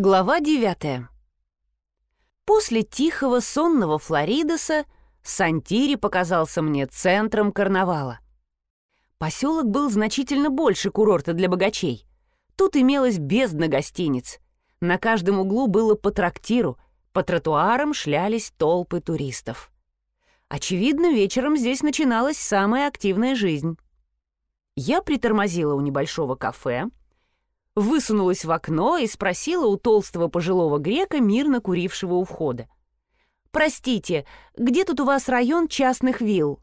Глава девятая. После тихого сонного Флоридоса Сантири показался мне центром карнавала. Поселок был значительно больше курорта для богачей. Тут имелось бездна гостиниц. На каждом углу было по трактиру, по тротуарам шлялись толпы туристов. Очевидно, вечером здесь начиналась самая активная жизнь. Я притормозила у небольшого кафе, высунулась в окно и спросила у толстого пожилого грека, мирно курившего у входа. «Простите, где тут у вас район частных вилл?»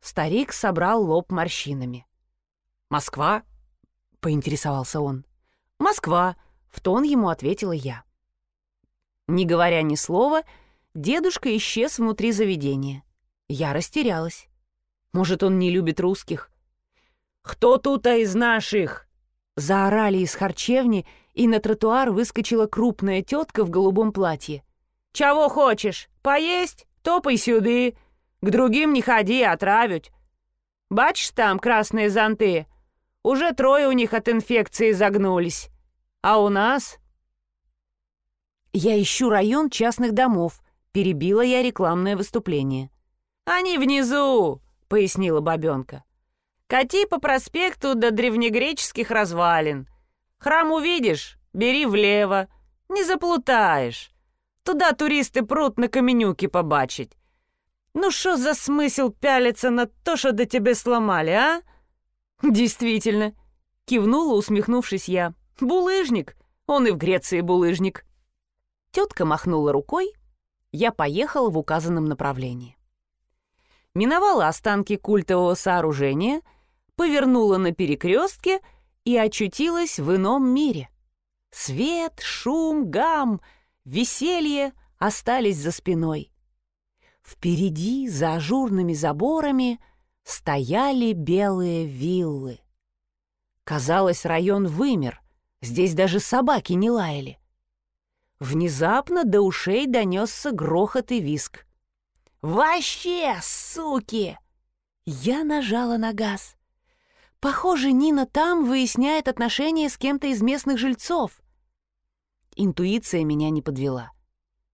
Старик собрал лоб морщинами. «Москва?» — поинтересовался он. «Москва», — в тон ему ответила я. Не говоря ни слова, дедушка исчез внутри заведения. Я растерялась. Может, он не любит русских? «Кто тут-то из наших?» Заорали из харчевни, и на тротуар выскочила крупная тетка в голубом платье. «Чего хочешь? Поесть? Топай сюды. К другим не ходи, отравят. Бачишь там красные зонты? Уже трое у них от инфекции загнулись. А у нас...» «Я ищу район частных домов», — перебила я рекламное выступление. «Они внизу», — пояснила бабенка. Кати по проспекту до древнегреческих развалин. Храм увидишь, бери влево. Не заплутаешь. Туда туристы прут на каменюки побачить. Ну что за смысл пялиться на то, что до тебя сломали, а? Действительно, кивнула, усмехнувшись я. Булыжник. Он и в Греции булыжник. Тетка махнула рукой. Я поехала в указанном направлении. Миновала останки культового сооружения — повернула на перекрестке и очутилась в ином мире. Свет, шум, гам, веселье остались за спиной. Впереди, за ажурными заборами, стояли белые виллы. Казалось, район вымер, здесь даже собаки не лаяли. Внезапно до ушей донесся грохот и виск. «Вообще, суки!» Я нажала на газ. Похоже, Нина там выясняет отношения с кем-то из местных жильцов. Интуиция меня не подвела.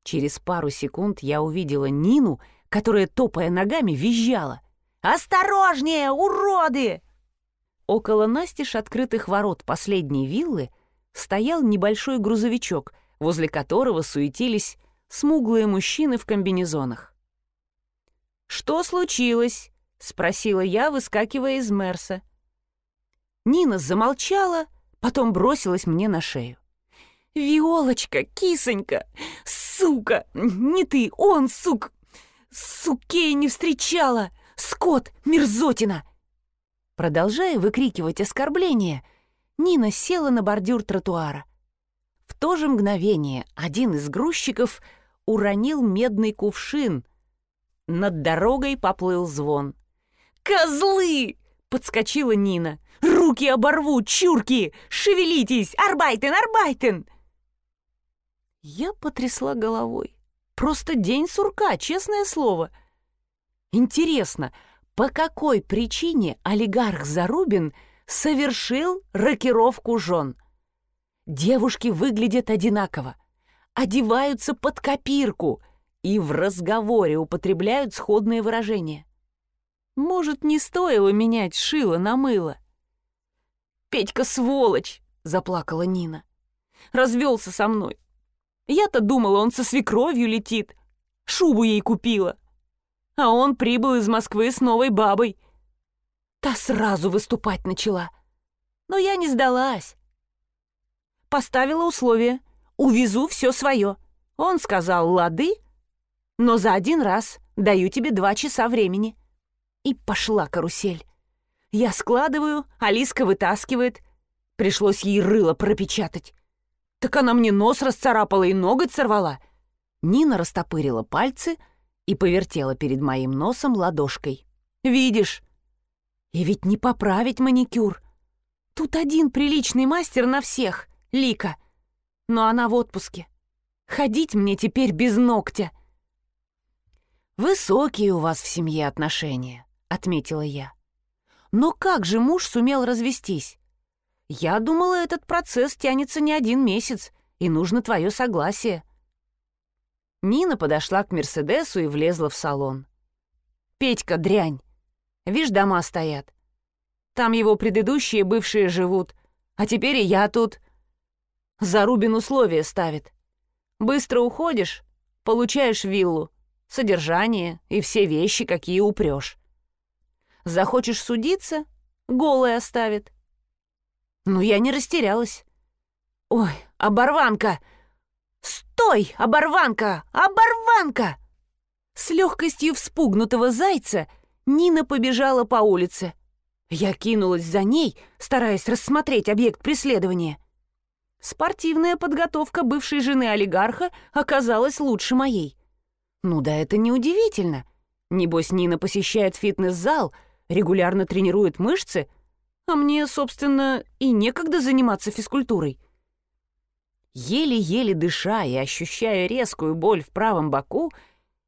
Через пару секунд я увидела Нину, которая, топая ногами, визжала. «Осторожнее, уроды!» Около настежь открытых ворот последней виллы стоял небольшой грузовичок, возле которого суетились смуглые мужчины в комбинезонах. «Что случилось?» — спросила я, выскакивая из Мерса. Нина замолчала, потом бросилась мне на шею. «Виолочка, кисонька, сука! Не ты, он, сук! Сукей не встречала! Скот, мерзотина!» Продолжая выкрикивать оскорбления, Нина села на бордюр тротуара. В то же мгновение один из грузчиков уронил медный кувшин. Над дорогой поплыл звон. «Козлы!» — подскочила Нина. Руки оборву, чурки! Шевелитесь! Арбайтен, Арбайтен!» Я потрясла головой. Просто день сурка, честное слово. Интересно, по какой причине олигарх Зарубин совершил рокировку жен? Девушки выглядят одинаково, одеваются под копирку и в разговоре употребляют сходные выражения. Может, не стоило менять шило на мыло? Петька сволочь!» — заплакала Нина. «Развелся со мной. Я-то думала, он со свекровью летит. Шубу ей купила. А он прибыл из Москвы с новой бабой. Та сразу выступать начала. Но я не сдалась. Поставила условие. Увезу все свое. Он сказал «лады», но за один раз даю тебе два часа времени. И пошла карусель. Я складываю, Алиска вытаскивает. Пришлось ей рыло пропечатать. Так она мне нос расцарапала и ноготь сорвала. Нина растопырила пальцы и повертела перед моим носом ладошкой. «Видишь? И ведь не поправить маникюр. Тут один приличный мастер на всех, Лика. Но она в отпуске. Ходить мне теперь без ногтя». «Высокие у вас в семье отношения», — отметила я. Но как же муж сумел развестись? Я думала, этот процесс тянется не один месяц, и нужно твое согласие. Нина подошла к Мерседесу и влезла в салон. «Петька, дрянь! Вишь, дома стоят. Там его предыдущие бывшие живут, а теперь и я тут. Зарубин условия ставит. Быстро уходишь, получаешь виллу, содержание и все вещи, какие упрешь. Захочешь судиться — голой оставит. Ну, я не растерялась. Ой, оборванка! Стой, оборванка! Оборванка! С легкостью вспугнутого зайца Нина побежала по улице. Я кинулась за ней, стараясь рассмотреть объект преследования. Спортивная подготовка бывшей жены олигарха оказалась лучше моей. Ну да это неудивительно. Небось, Нина посещает фитнес-зал, регулярно тренирует мышцы, а мне, собственно, и некогда заниматься физкультурой. Еле-еле дыша и ощущая резкую боль в правом боку,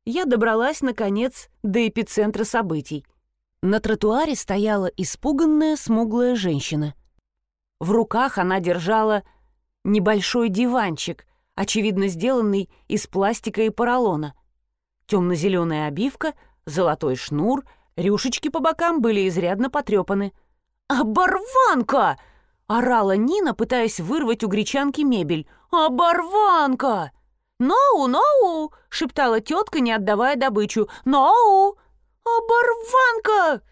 я добралась, наконец, до эпицентра событий. На тротуаре стояла испуганная смуглая женщина. В руках она держала небольшой диванчик, очевидно сделанный из пластика и поролона. Темно-зеленая обивка, золотой шнур, рюшечки по бокам были изрядно потрепаны. «Оборванка!» — орала Нина, пытаясь вырвать у гречанки мебель. «Оборванка!» «Ноу, ноу!» — шептала тетка, не отдавая добычу. «Ноу! Оборванка!»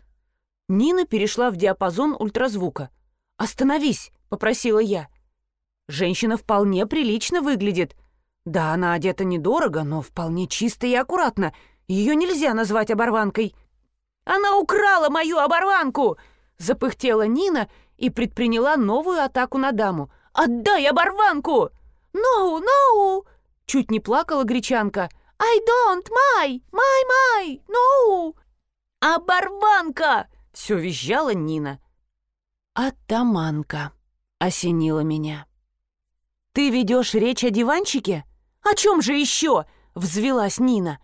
Нина перешла в диапазон ультразвука. «Остановись!» — попросила я. Женщина вполне прилично выглядит. Да, она одета недорого, но вполне чисто и аккуратно. Ее нельзя назвать оборванкой. «Она украла мою оборванку!» — запыхтела Нина и предприняла новую атаку на даму. «Отдай оборванку!» «Ноу, ноу!» — чуть не плакала гречанка. «I don't, my, my, my, no!» «Оборванка!» — все визжала Нина. «Атаманка!» — осенила меня. «Ты ведешь речь о диванчике? О чем же еще?» — взвелась Нина.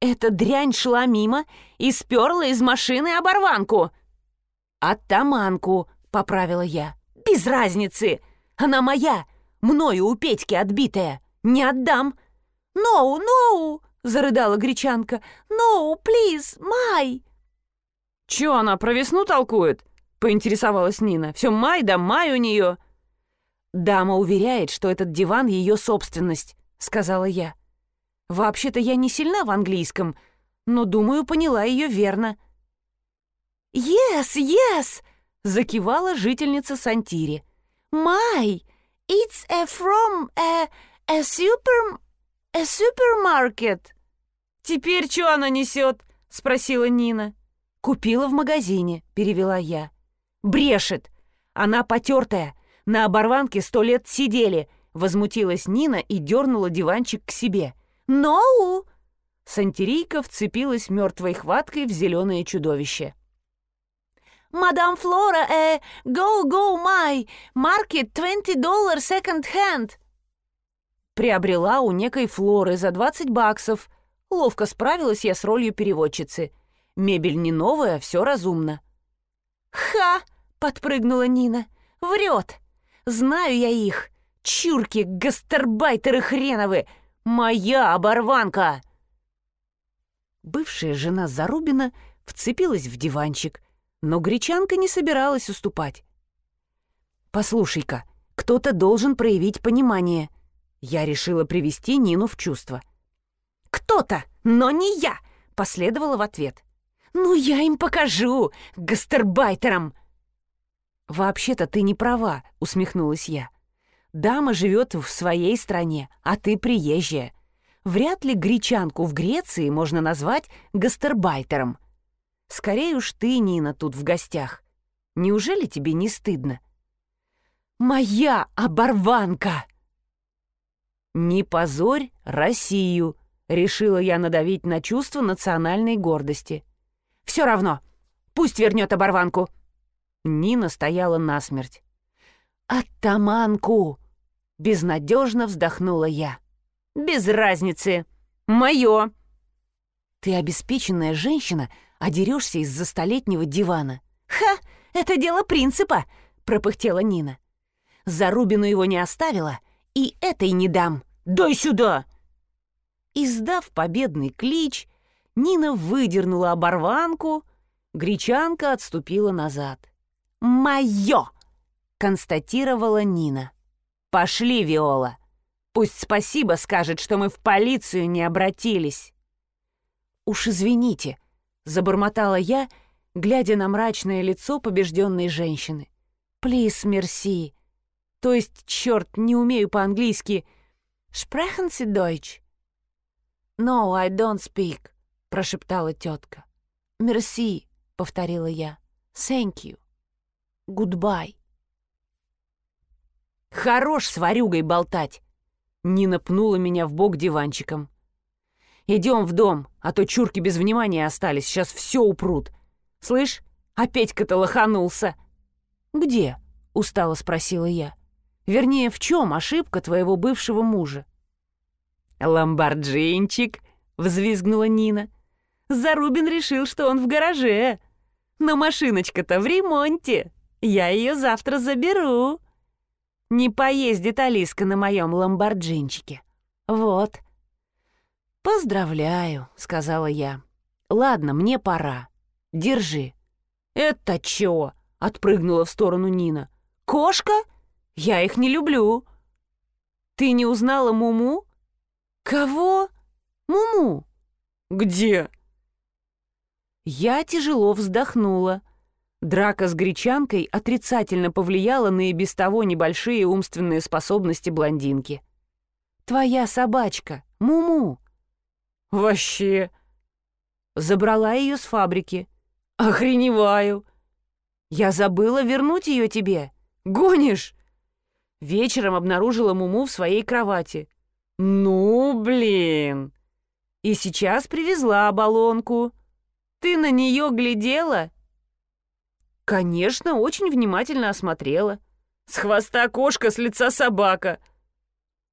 «Эта дрянь шла мимо и сперла из машины оборванку». «Оттаманку», — поправила я. «Без разницы! Она моя, мною у Петьки отбитая. Не отдам!» «Ноу, ноу!» — зарыдала гречанка. «Ноу, плиз, май!» «Чё она про весну толкует?» — поинтересовалась Нина. «Все май да май у нее. «Дама уверяет, что этот диван — ее собственность», — сказала я. «Вообще-то я не сильна в английском, но, думаю, поняла ее верно». «Yes, yes!» — закивала жительница Сантири. «My! It's a from a, a super... a supermarket!» «Теперь что она несет?» — спросила Нина. «Купила в магазине», — перевела я. «Брешет! Она потертая, на оборванке сто лет сидели!» Возмутилась Нина и дернула диванчик к себе. «Ноу!» Сантерийка вцепилась мертвой хваткой в зеленое чудовище. «Мадам Флора, э, go, go, my, market 20 доллар second hand!» Приобрела у некой Флоры за 20 баксов. Ловко справилась я с ролью переводчицы. Мебель не новая, все разумно. «Ха!» — подпрыгнула Нина. «Врет! Знаю я их. Чурки, гастарбайтеры хреновы. Моя оборванка!» Бывшая жена Зарубина вцепилась в диванчик, но гречанка не собиралась уступать. «Послушай-ка, кто-то должен проявить понимание». Я решила привести Нину в чувство. «Кто-то, но не я!» — последовала в ответ. «Ну, я им покажу, гастарбайтерам!» «Вообще-то ты не права», — усмехнулась я. «Дама живет в своей стране, а ты приезжая. Вряд ли гречанку в Греции можно назвать гастербайтером. Скорее уж ты, Нина, тут в гостях. Неужели тебе не стыдно?» «Моя оборванка!» «Не позорь Россию!» — решила я надавить на чувство национальной гордости. «Все равно, пусть вернет оборванку!» Нина стояла насмерть. «Оттаманку!» — безнадежно вздохнула я. «Без разницы! Мое!» «Ты обеспеченная женщина, а дерешься из-за столетнего дивана». «Ха! Это дело принципа!» — пропыхтела Нина. Зарубину его не оставила, И этой не дам. Дай сюда!» Издав победный клич, Нина выдернула оборванку, гречанка отступила назад. «Моё!» — констатировала Нина. «Пошли, Виола. Пусть спасибо скажет, что мы в полицию не обратились». «Уж извините», — забормотала я, глядя на мрачное лицо побежденной женщины. «Плиз, мерси. То есть, черт, не умею по-английски. Sprechen Sie Deutsch?» «No, I don't speak», — прошептала тетка. «Мерси», — повторила я. «Thank you. Goodbye». «Хорош с ворюгой болтать!» Нина пнула меня в бок диванчиком. «Идем в дом, а то чурки без внимания остались, сейчас все упрут. Слышь, а Петька-то лоханулся». «Где?» — устало спросила я. «Вернее, в чем ошибка твоего бывшего мужа?» «Ламборджинчик!» — взвизгнула Нина. «Зарубин решил, что он в гараже. Но машиночка-то в ремонте. Я ее завтра заберу. Не поездит Алиска на моем ламборджинчике. Вот». «Поздравляю», — сказала я. «Ладно, мне пора. Держи». «Это чё?» — отпрыгнула в сторону Нина. «Кошка? Я их не люблю». «Ты не узнала Муму?» «Кого? Муму?» «Где?» Я тяжело вздохнула. Драка с гречанкой отрицательно повлияла на и без того небольшие умственные способности блондинки. «Твоя собачка, Муму!» «Вообще!» Забрала ее с фабрики. «Охреневаю!» «Я забыла вернуть ее тебе! Гонишь!» Вечером обнаружила Муму в своей кровати. «Ну, блин!» «И сейчас привезла баллонку. Ты на нее глядела?» «Конечно, очень внимательно осмотрела. С хвоста кошка, с лица собака».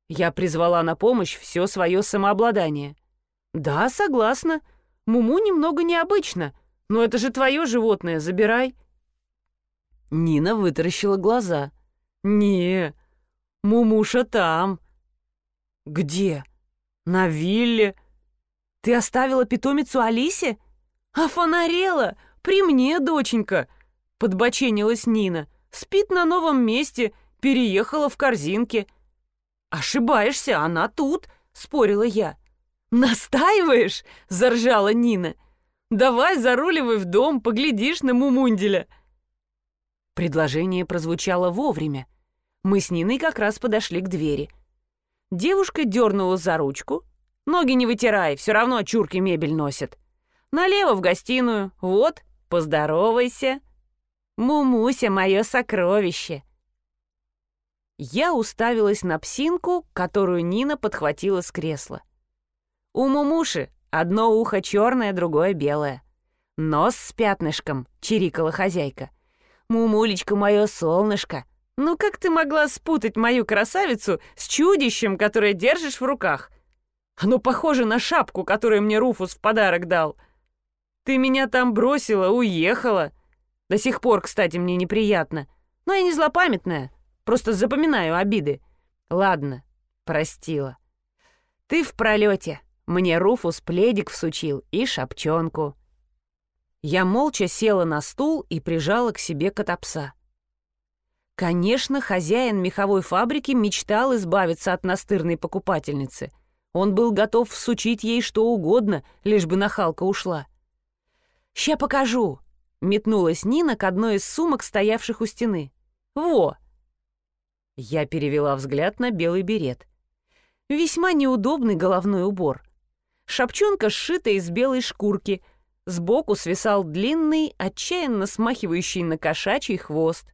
Я призвала на помощь все свое самообладание. «Да, согласна. Муму немного необычно, но это же твое животное, забирай». Нина вытаращила глаза. «Не, Мумуша там». «Где?» «На вилле». «Ты оставила питомицу Алисе?» «А фонарела! При мне, доченька!» — подбоченилась Нина. «Спит на новом месте, переехала в корзинке». «Ошибаешься, она тут», — спорила я. «Настаиваешь?» — заржала Нина. «Давай заруливай в дом, поглядишь на Мумунделя». Предложение прозвучало вовремя. Мы с Ниной как раз подошли к двери. Девушка дернула за ручку. «Ноги не вытирай, все равно чурки мебель носят». Налево в гостиную. Вот, поздоровайся. Мумуся, мое сокровище. Я уставилась на псинку, которую Нина подхватила с кресла. У Мумуши одно ухо черное, другое белое. Нос с пятнышком, чирикала хозяйка. Мумулечка, мое солнышко. Ну как ты могла спутать мою красавицу с чудищем, которое держишь в руках? Оно похоже на шапку, которую мне Руфус в подарок дал. — ты меня там бросила, уехала. До сих пор, кстати, мне неприятно. Но я не злопамятная, просто запоминаю обиды. Ладно, простила. Ты в пролете. Мне Руфус пледик всучил и шапчонку. Я молча села на стул и прижала к себе котопса. Конечно, хозяин меховой фабрики мечтал избавиться от настырной покупательницы. Он был готов всучить ей что угодно, лишь бы нахалка ушла. «Ща покажу!» — метнулась Нина к одной из сумок, стоявших у стены. «Во!» Я перевела взгляд на белый берет. Весьма неудобный головной убор. Шапчонка сшита из белой шкурки. Сбоку свисал длинный, отчаянно смахивающий на кошачий хвост.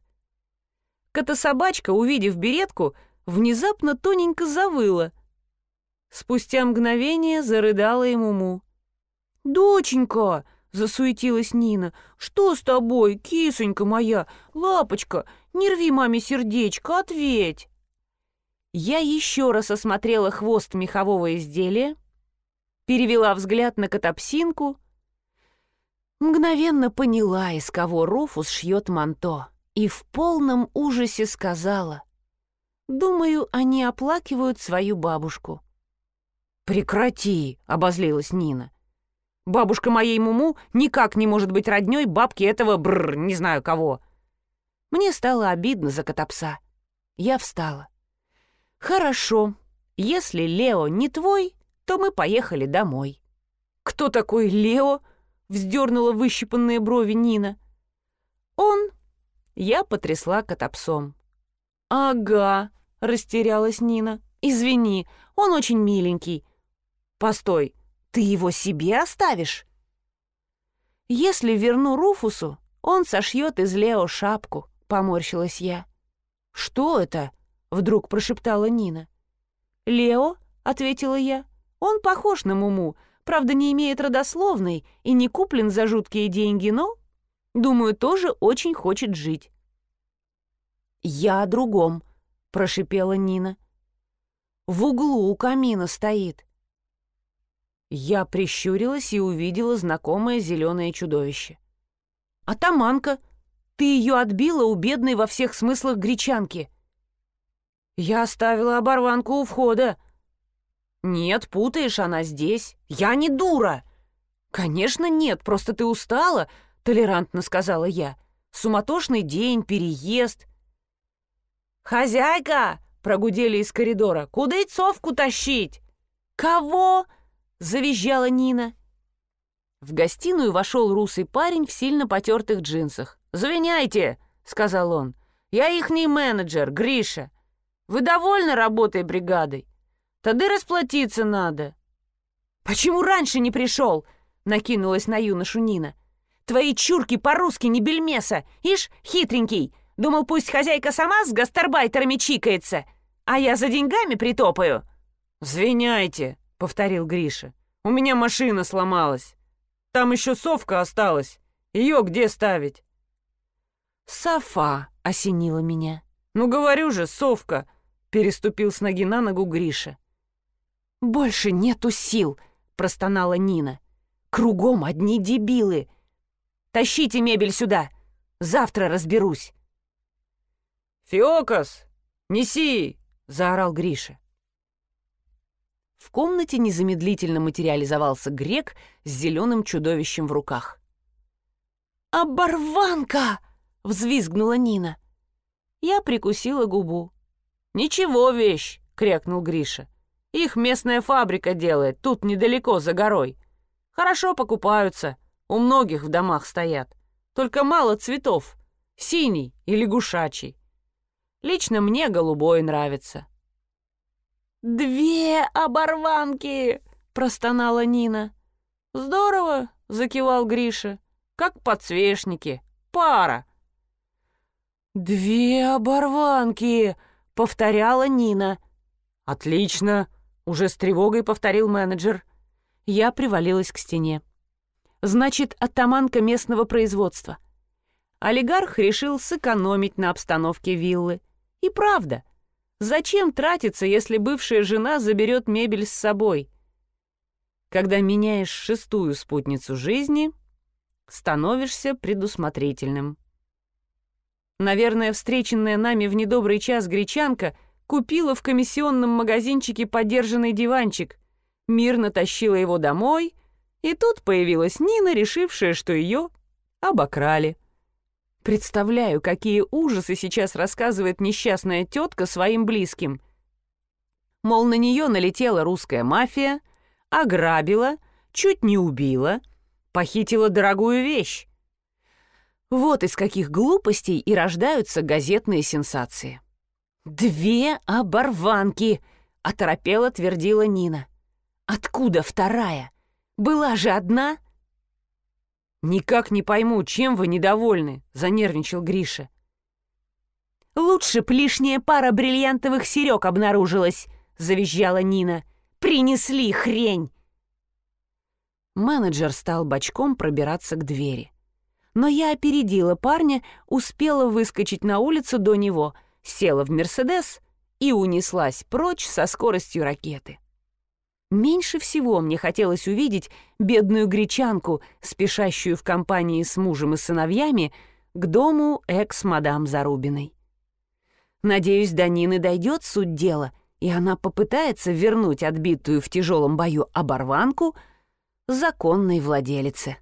Кота-собачка, увидев беретку, внезапно тоненько завыла. Спустя мгновение зарыдала ему му. «Доченька!» — засуетилась Нина. «Что с тобой, кисонька моя? Лапочка, не рви маме сердечко, ответь!» Я еще раз осмотрела хвост мехового изделия, перевела взгляд на котопсинку, мгновенно поняла, из кого Руфус шьет манто, и в полном ужасе сказала Думаю, они оплакивают свою бабушку». «Прекрати!» — обозлилась Нина. «Бабушка моей Муму никак не может быть роднёй бабки этого бррр, не знаю кого». Мне стало обидно за Котопса. Я встала. «Хорошо. Если Лео не твой, то мы поехали домой». «Кто такой Лео?» — вздернула выщипанные брови Нина. «Он...» — я потрясла Котопсом. «Ага», — растерялась Нина. «Извини, он очень миленький». «Постой, ты его себе оставишь?» «Если верну Руфусу, он сошьет из Лео шапку», — поморщилась я. «Что это?» — вдруг прошептала Нина. «Лео», — ответила я, — «он похож на Муму, правда, не имеет родословной и не куплен за жуткие деньги, но, думаю, тоже очень хочет жить». «Я о другом», — прошипела Нина. «В углу у камина стоит». Я прищурилась и увидела знакомое зеленое чудовище. «Атаманка! Ты ее отбила у бедной во всех смыслах гречанки!» «Я оставила оборванку у входа!» «Нет, путаешь, она здесь. Я не дура!» «Конечно нет, просто ты устала», — толерантно сказала я. «Суматошный день, переезд. «Хозяйка!» — прогудели из коридора. «Куда и совку тащить?» «Кого?» — завизжала Нина. В гостиную вошел русый парень в сильно потертых джинсах. «Завиняйте!» — сказал он. «Я ихний менеджер, Гриша. Вы довольны работой бригадой? Тогда расплатиться надо». «Почему раньше не пришел?» — накинулась на юношу Нина. «Твои чурки по-русски не бельмеса. Ишь, хитренький, Думал, пусть хозяйка сама с гастарбайтерами чикается, а я за деньгами притопаю». «Звиняйте», — повторил Гриша. «У меня машина сломалась. Там еще совка осталась. Ее где ставить?» «Софа», — осенила меня. «Ну, говорю же, совка», — переступил с ноги на ногу Гриша. «Больше нету сил», — простонала Нина. «Кругом одни дебилы. Тащите мебель сюда. Завтра разберусь». «Фиокос, неси!» — заорал Гриша. В комнате незамедлительно материализовался грек с зеленым чудовищем в руках. «Оборванка!» — взвизгнула Нина. Я прикусила губу. «Ничего, вещь!» — крякнул Гриша. «Их местная фабрика делает, тут недалеко, за горой. Хорошо покупаются, у многих в домах стоят. Только мало цветов, синий и лягушачий. Лично мне голубой нравится». «Две оборванки!» — простонала Нина. «Здорово!» — закивал Гриша. «Как подсвечники. Пара!» «Две оборванки!» — повторяла Нина. «Отлично!» — уже с тревогой повторил менеджер. Я привалилась к стене. «Значит, атаманка местного производства». Олигарх решил сэкономить на обстановке виллы. И правда, зачем тратиться, если бывшая жена заберет мебель с собой? Когда меняешь шестую спутницу жизни, становишься предусмотрительным. Наверное, встреченная нами в недобрый час гречанка купила в комиссионном магазинчике подержанный диванчик, мирно тащила его домой, и тут появилась Нина, решившая, что ее обокрали. Представляю, какие ужасы сейчас рассказывает несчастная тетка своим близким. Мол, на нее налетела русская мафия, ограбила, чуть не убила, похитила дорогую вещь. Вот из каких глупостей и рождаются газетные сенсации. «Две оборванки!» — оторопела твердила Нина. «Откуда вторая? Была же одна?» «Никак не пойму, чем вы недовольны?» — занервничал Гриша. «Лучше б лишняя пара бриллиантовых серег обнаружилась», — завизжала Нина. «Принесли хрень!» Менеджер стал бочком пробираться к двери. Но я опередила парня, успела выскочить на улицу до него, села в «Мерседес» и унеслась прочь со скоростью ракеты. Меньше всего мне хотелось увидеть бедную гречанку, спешащую в компании с мужем и сыновьями к дому экс-мадам Зарубиной. Надеюсь, до Нины дойдет суть дела, и она попытается вернуть отбитую в тяжелом бою оборванку законной владелице.